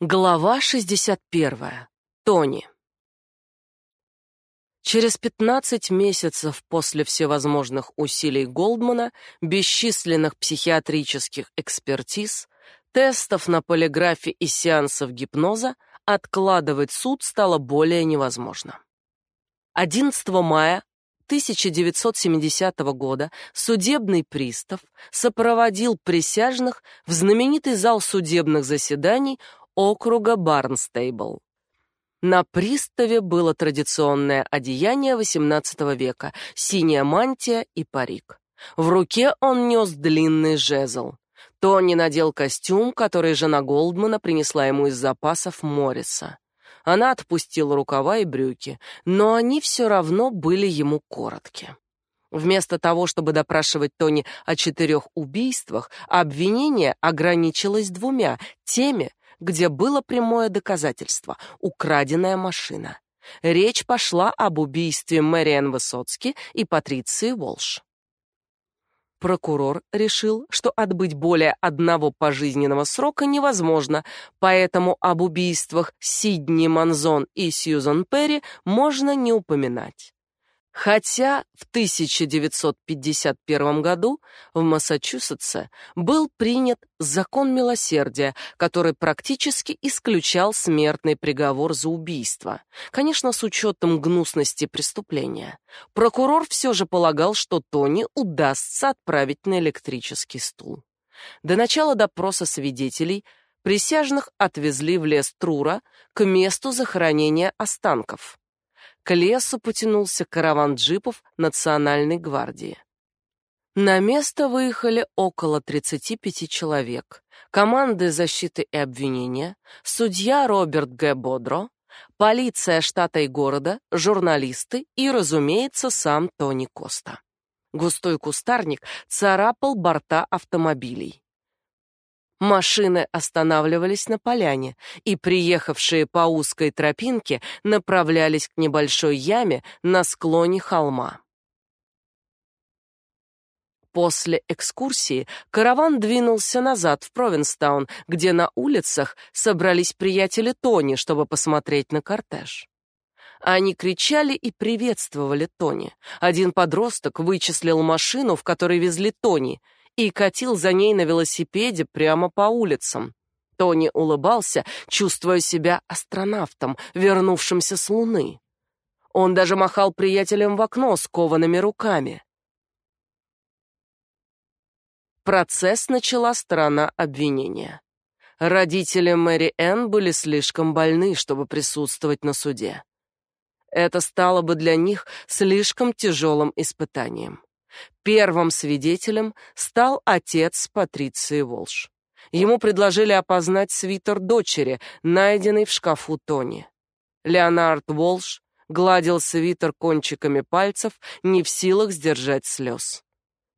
Глава 61. Тони. Через 15 месяцев после всевозможных усилий Голдмана, бесчисленных психиатрических экспертиз, тестов на полиграфе и сеансов гипноза, откладывать суд стало более невозможно. 11 мая 1970 года судебный пристав сопроводил присяжных в знаменитый зал судебных заседаний округа Барнстейбл. На приставе было традиционное одеяние XVIII века, синяя мантия и парик. В руке он нес длинный жезл. Тони надел костюм, который жена Голдмана принесла ему из запасов Морриса. Она отпустила рукава и брюки, но они все равно были ему коротки. Вместо того, чтобы допрашивать Тони о четырех убийствах, обвинение ограничилось двумя, теми, где было прямое доказательство — украденная машина. Речь пошла об убийстве Мэриэн Высоцки и Патриции Волш. Прокурор решил, что отбыть более одного пожизненного срока невозможно, поэтому об убийствах Сидни Манзон и Сьюзан Перри можно не упоминать. Хотя в 1951 году в Массачусетсе был принят закон милосердия, который практически исключал смертный приговор за убийство, конечно, с учетом гнусности преступления. Прокурор все же полагал, что Тони удастся отправить на электрический стул. До начала допроса свидетелей присяжных отвезли в лес Трура к месту захоронения останков. К лесу потянулся караван джипов Национальной гвардии. На место выехали около 35 человек. Команды защиты и обвинения, судья Роберт Г. Бодро, полиция штата и города, журналисты и, разумеется, сам Тони Коста. Густой кустарник царапал борта автомобилей. Машины останавливались на поляне, и приехавшие по узкой тропинке направлялись к небольшой яме на склоне холма. После экскурсии караван двинулся назад в Провинстаун, где на улицах собрались приятели Тони, чтобы посмотреть на кортеж. Они кричали и приветствовали Тони. Один подросток вычислил машину, в которой везли Тони, и катил за ней на велосипеде прямо по улицам. Тони улыбался, чувствуя себя астронавтом, вернувшимся с Луны. Он даже махал приятелям в окно с коваными руками. Процесс начала сторона обвинения. Родители Мэри Энн были слишком больны, чтобы присутствовать на суде. Это стало бы для них слишком тяжелым испытанием. Первым свидетелем стал отец Патриции Волш. Ему предложили опознать свитер дочери, найденный в шкафу Тони. Леонард Волш гладил свитер кончиками пальцев, не в силах сдержать слез.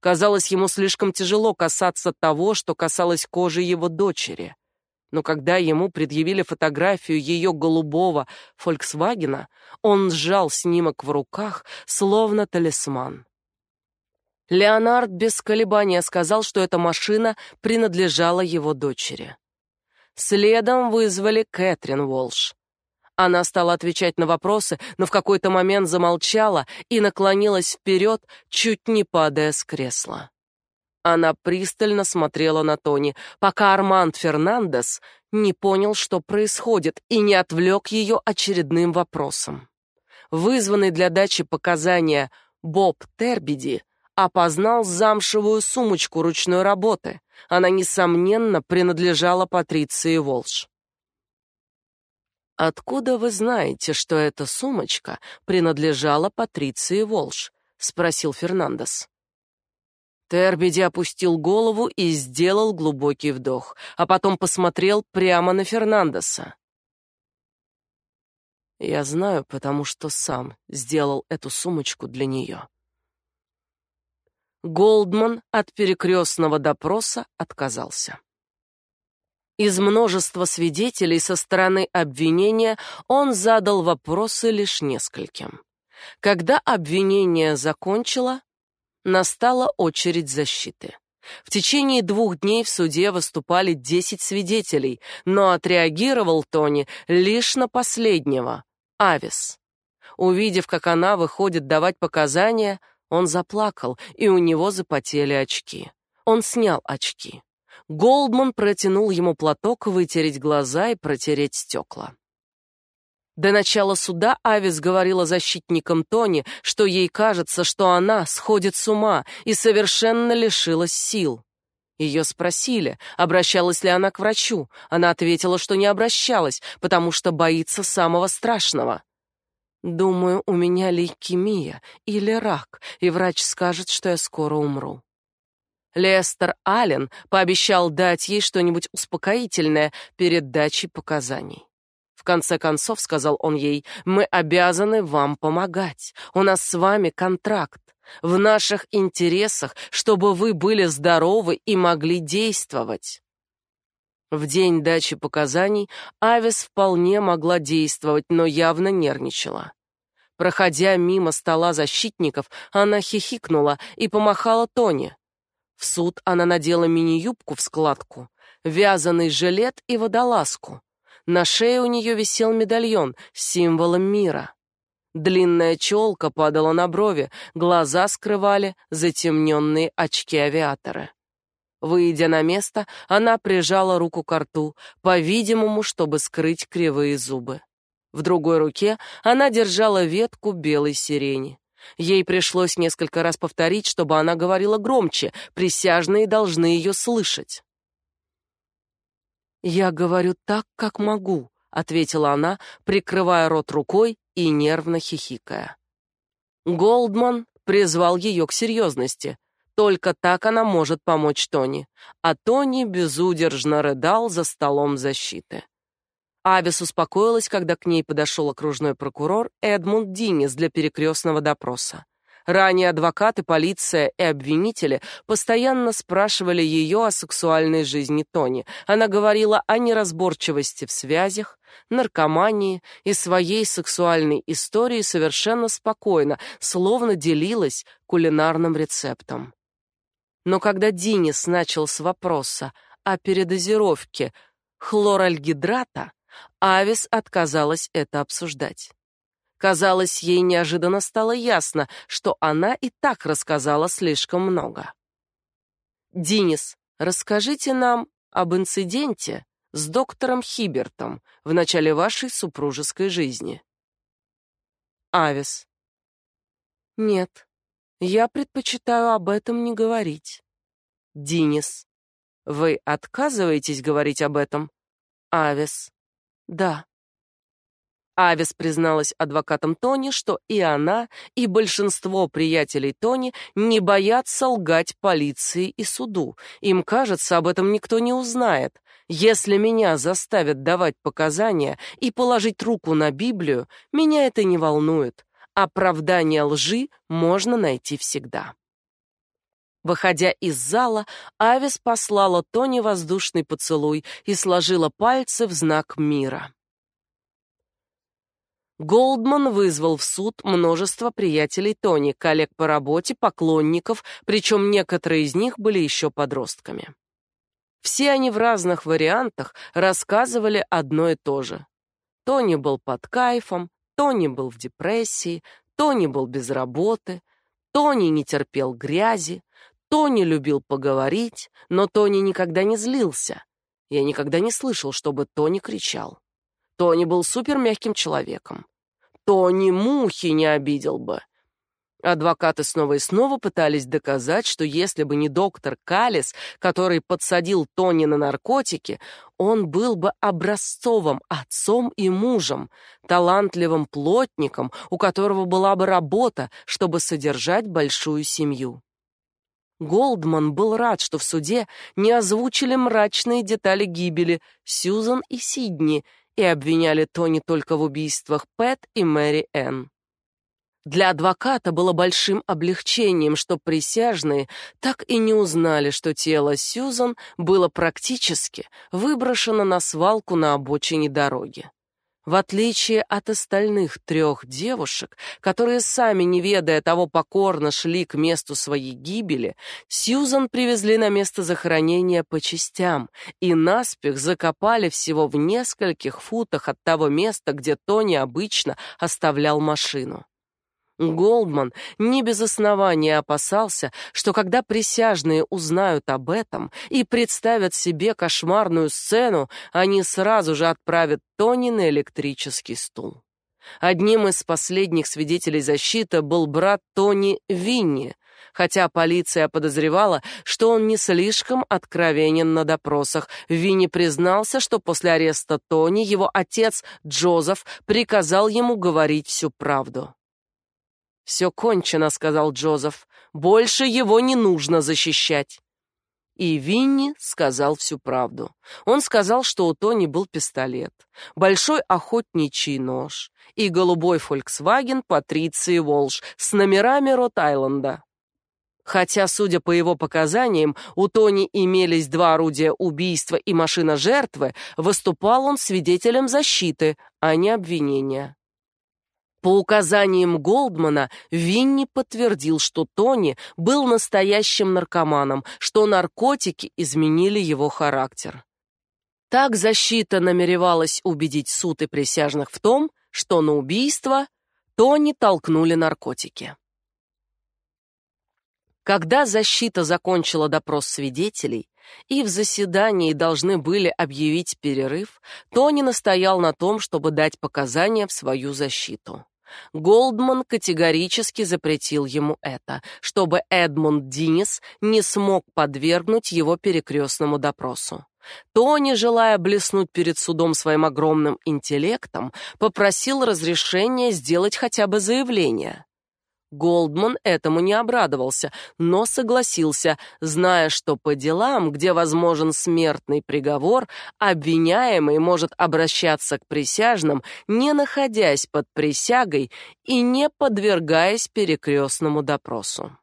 Казалось, ему слишком тяжело касаться того, что касалось кожи его дочери. Но когда ему предъявили фотографию ее голубого «Фольксвагена», он сжал снимок в руках, словно талисман. Леонард без колебания сказал, что эта машина принадлежала его дочери. Следом вызвали Кэтрин Волш. Она стала отвечать на вопросы, но в какой-то момент замолчала и наклонилась вперед, чуть не падая с кресла. Она пристально смотрела на Тони, пока Арманд Фернандес не понял, что происходит, и не отвлек ее очередным вопросом. Вызванный для дачи показания Боб Тербиди опознал замшевую сумочку ручной работы. Она, несомненно, принадлежала Патриции Волш. «Откуда вы знаете, что эта сумочка принадлежала Патриции Волш?» — спросил Фернандес. Тербиди опустил голову и сделал глубокий вдох, а потом посмотрел прямо на Фернандеса. «Я знаю, потому что сам сделал эту сумочку для нее». Голдман от перекрестного допроса отказался. Из множества свидетелей со стороны обвинения он задал вопросы лишь нескольким. Когда обвинение закончило, настала очередь защиты. В течение двух дней в суде выступали десять свидетелей, но отреагировал Тони лишь на последнего — Авис. Увидев, как она выходит давать показания, он заплакал, и у него запотели очки. Он снял очки. Голдман протянул ему платок вытереть глаза и протереть стекла. До начала суда Авис говорила защитникам Тони, что ей кажется, что она сходит с ума и совершенно лишилась сил. Ее спросили, обращалась ли она к врачу. Она ответила, что не обращалась, потому что боится самого страшного. Думаю, у меня лейкемия или рак, и врач скажет, что я скоро умру. Лестер Аллен пообещал дать ей что-нибудь успокоительное перед дачей показаний. В конце концов, сказал он ей, мы обязаны вам помогать. У нас с вами контракт. В наших интересах, чтобы вы были здоровы и могли действовать. В день дачи показаний Авис вполне могла действовать, но явно нервничала. Проходя мимо стола защитников, она хихикнула и помахала Тони. В суд она надела мини-юбку в складку, вязаный жилет и водолазку. На шее у нее висел медальон с символом мира. Длинная челка падала на брови, глаза скрывали затемненные очки авиатора. Выйдя на место, она прижала руку к рту, по-видимому, чтобы скрыть кривые зубы. В другой руке она держала ветку белой сирени. Ей пришлось несколько раз повторить, чтобы она говорила громче, присяжные должны ее слышать. «Я говорю так, как могу», — ответила она, прикрывая рот рукой и нервно хихикая. Голдман призвал ее к серьезности. Только так она может помочь Тони. А Тони безудержно рыдал за столом защиты. Авис успокоилась, когда к ней подошел окружной прокурор Эдмунд Динис для перекрестного допроса. Ранее адвокаты, полиция и обвинители постоянно спрашивали ее о сексуальной жизни Тони. Она говорила о неразборчивости в связях, наркомании и своей сексуальной истории совершенно спокойно, словно делилась кулинарным рецептом. Но когда Динис начал с вопроса о передозировке хлоральгидрата, Авис отказалась это обсуждать. Казалось, ей неожиданно стало ясно, что она и так рассказала слишком много. Динис, расскажите нам об инциденте с доктором Хибертом в начале вашей супружеской жизни. Авис. Нет. Я предпочитаю об этом не говорить. Динис. Вы отказываетесь говорить об этом? Авис. Да. Авис призналась адвокатам Тони, что и она, и большинство приятелей Тони не боятся лгать полиции и суду. Им кажется, об этом никто не узнает. Если меня заставят давать показания и положить руку на Библию, меня это не волнует. Оправдание лжи можно найти всегда. Выходя из зала, Авис послала Тони воздушный поцелуй и сложила пальцы в знак мира. Голдман вызвал в суд множество приятелей Тони, коллег по работе, поклонников, причем некоторые из них были еще подростками. Все они в разных вариантах рассказывали одно и то же. Тони был под кайфом, Тони был в депрессии, Тони был без работы, Тони не терпел грязи, Тони любил поговорить, но Тони никогда не злился. Я никогда не слышал, чтобы Тони кричал. Тони был супер мягким человеком. Тони мухи не обидел бы. Адвокаты снова и снова пытались доказать, что если бы не доктор Калис, который подсадил Тони на наркотики, он был бы образцовым отцом и мужем, талантливым плотником, у которого была бы работа, чтобы содержать большую семью. Голдман был рад, что в суде не озвучили мрачные детали гибели Сьюзан и Сидни и обвиняли Тони только в убийствах Пэт и Мэри Энн. Для адвоката было большим облегчением, что присяжные так и не узнали, что тело Сьюзан было практически выброшено на свалку на обочине дороги. В отличие от остальных трех девушек, которые сами, не ведая того, покорно шли к месту своей гибели, Сьюзан привезли на место захоронения по частям и наспех закопали всего в нескольких футах от того места, где Тони обычно оставлял машину. Голдман не без основания опасался, что когда присяжные узнают об этом и представят себе кошмарную сцену, они сразу же отправят Тони на электрический стул. Одним из последних свидетелей защиты был брат Тони Винни, хотя полиция подозревала, что он не слишком откровенен на допросах. Винни признался, что после ареста Тони его отец Джозеф приказал ему говорить всю правду. «Все кончено», — сказал Джозеф. «Больше его не нужно защищать». И Винни сказал всю правду. Он сказал, что у Тони был пистолет, большой охотничий нож и голубой Volkswagen Патриции Волш с номерами Рот-Айленда. Хотя, судя по его показаниям, у Тони имелись два орудия убийства и машина жертвы, выступал он свидетелем защиты, а не обвинения. По указаниям Голдмана, Винни подтвердил, что Тони был настоящим наркоманом, что наркотики изменили его характер. Так защита намеревалась убедить суд и присяжных в том, что на убийство Тони толкнули наркотики. Когда защита закончила допрос свидетелей и в заседании должны были объявить перерыв, Тони настоял на том, чтобы дать показания в свою защиту. Голдман категорически запретил ему это, чтобы Эдмунд Динис не смог подвергнуть его перекрестному допросу. Тони, желая блеснуть перед судом своим огромным интеллектом, попросил разрешения сделать хотя бы заявление. Голдман этому не обрадовался, но согласился, зная, что по делам, где возможен смертный приговор, обвиняемый может обращаться к присяжным, не находясь под присягой и не подвергаясь перекрестному допросу.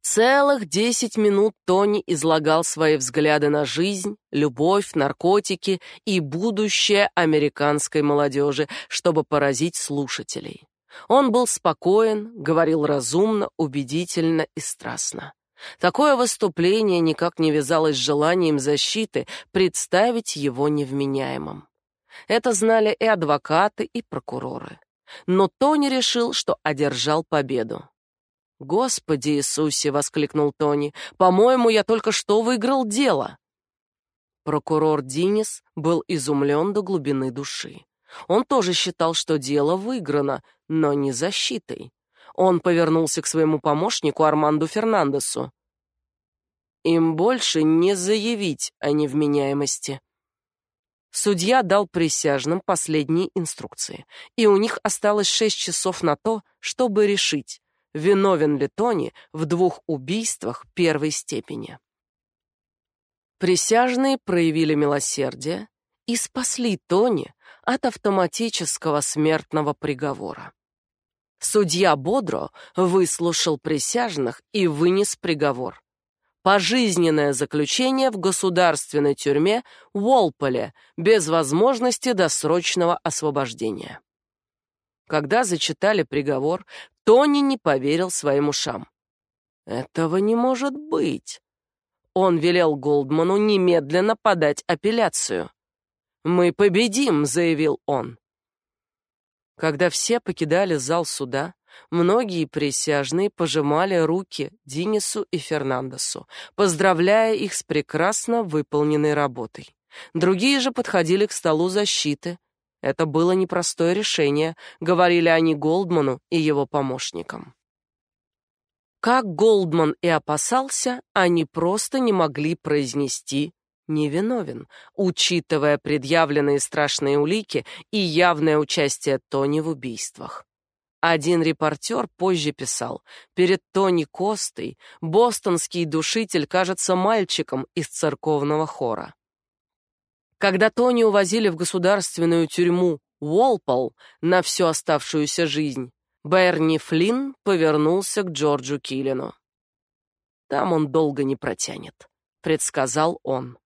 Целых десять минут Тони излагал свои взгляды на жизнь, любовь, наркотики и будущее американской молодежи, чтобы поразить слушателей. Он был спокоен, говорил разумно, убедительно и страстно. Такое выступление никак не вязалось с желанием защиты представить его невменяемым. Это знали и адвокаты, и прокуроры. Но Тони решил, что одержал победу. «Господи Иисусе!» — воскликнул Тони. «По-моему, я только что выиграл дело!» Прокурор Динис был изумлен до глубины души. Он тоже считал, что дело выиграно, но не защитой. Он повернулся к своему помощнику Арманду Фернандесу. Им больше не заявить о невменяемости. Судья дал присяжным последние инструкции, и у них осталось шесть часов на то, чтобы решить, виновен ли Тони в двух убийствах первой степени. Присяжные проявили милосердие и спасли Тони от автоматического смертного приговора. Судья Бодро выслушал присяжных и вынес приговор. Пожизненное заключение в государственной тюрьме Уолполе без возможности досрочного освобождения. Когда зачитали приговор, Тони не поверил своим ушам. Этого не может быть. Он велел Голдману немедленно подать апелляцию. «Мы победим», — заявил он. Когда все покидали зал суда, многие присяжные пожимали руки Динису и Фернандесу, поздравляя их с прекрасно выполненной работой. Другие же подходили к столу защиты. Это было непростое решение, говорили они Голдману и его помощникам. Как Голдман и опасался, они просто не могли произнести невиновен, учитывая предъявленные страшные улики и явное участие Тони в убийствах. Один репортер позже писал, перед Тони Костой бостонский душитель кажется мальчиком из церковного хора. Когда Тони увозили в государственную тюрьму Уолпол на всю оставшуюся жизнь, Берни Флинн повернулся к Джорджу Киллину. «Там он долго не протянет», — предсказал он.